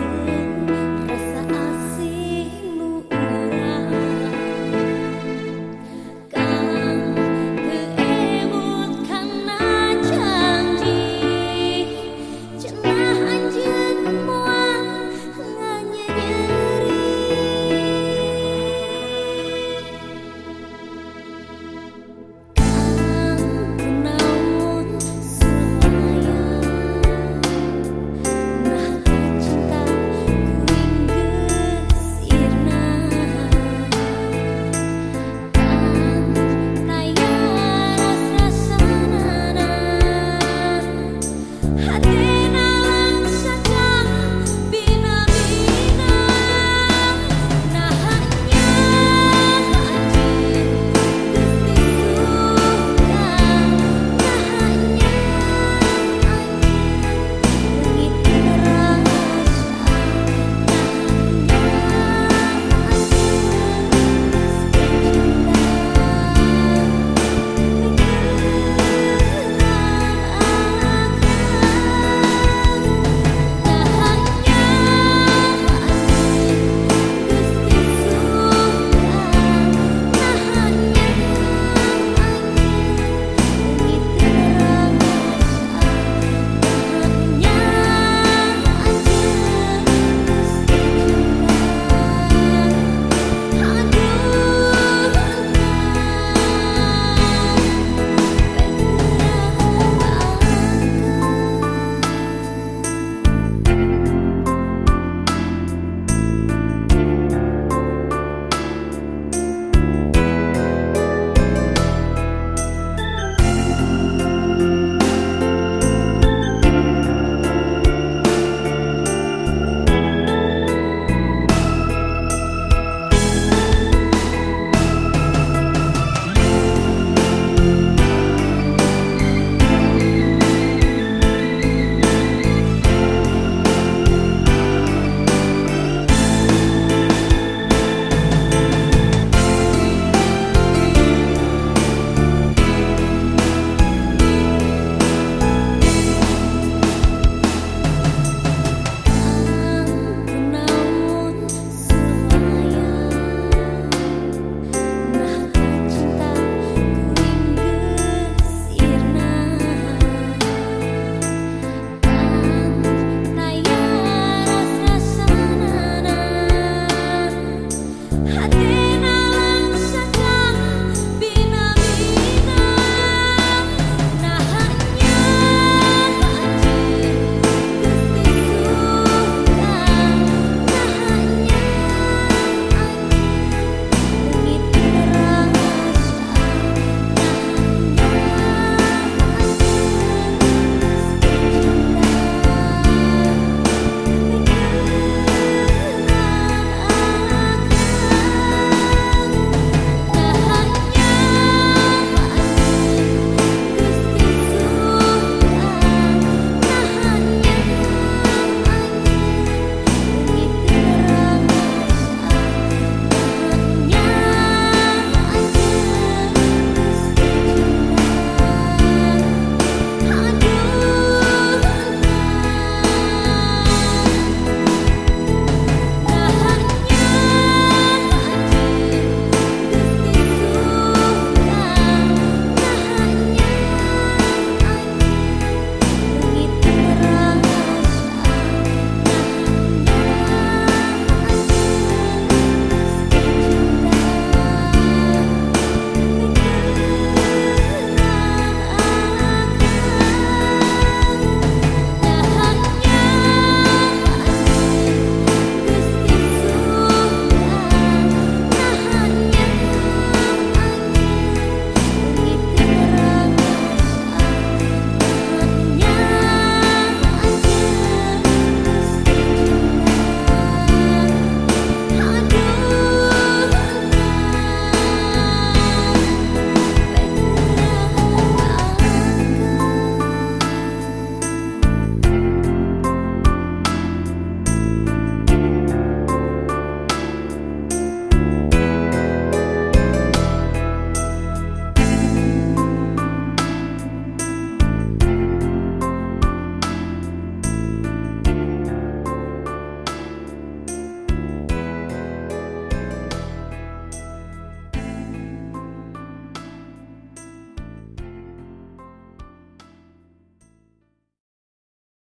you.